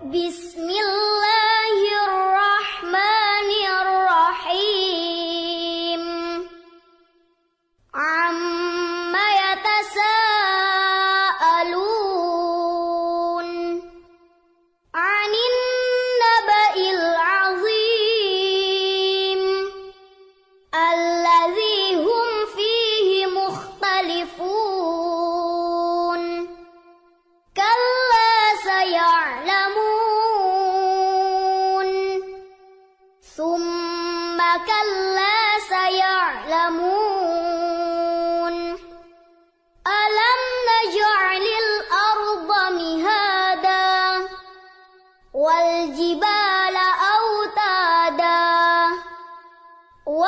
بسم الله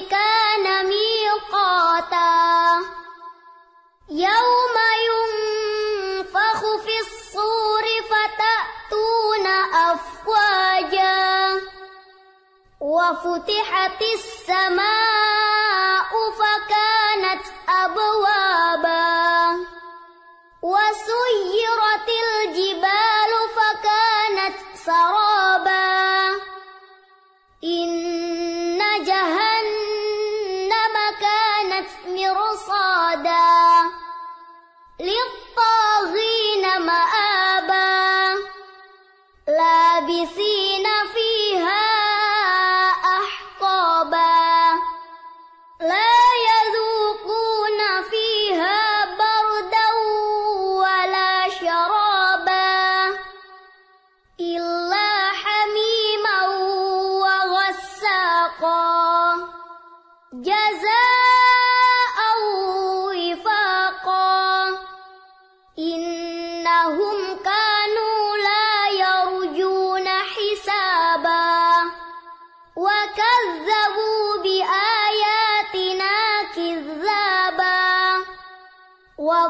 كان ميقاتا. يوم ينفخ في الصور فتأتون أفواجا. وفتحت السماء فكانت أبوابا. وسيرت liếc.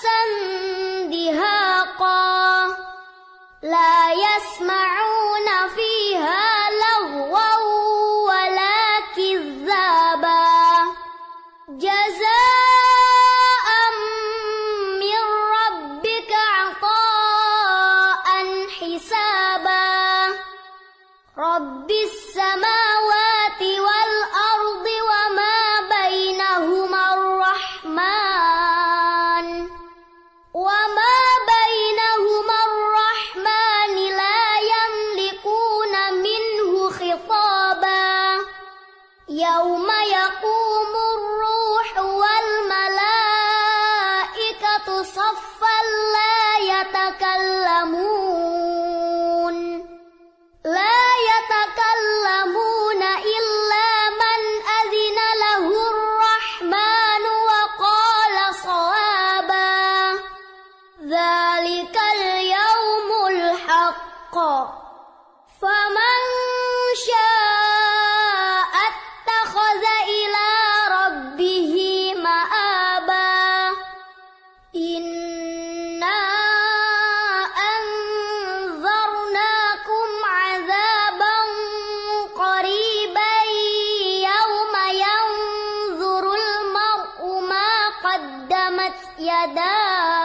وكأسا دهاقا لا يسمعون فيها لغوا ولا كذابا جزاء من ربك عطاء حسابا رب السماوات لا يتكلم یدا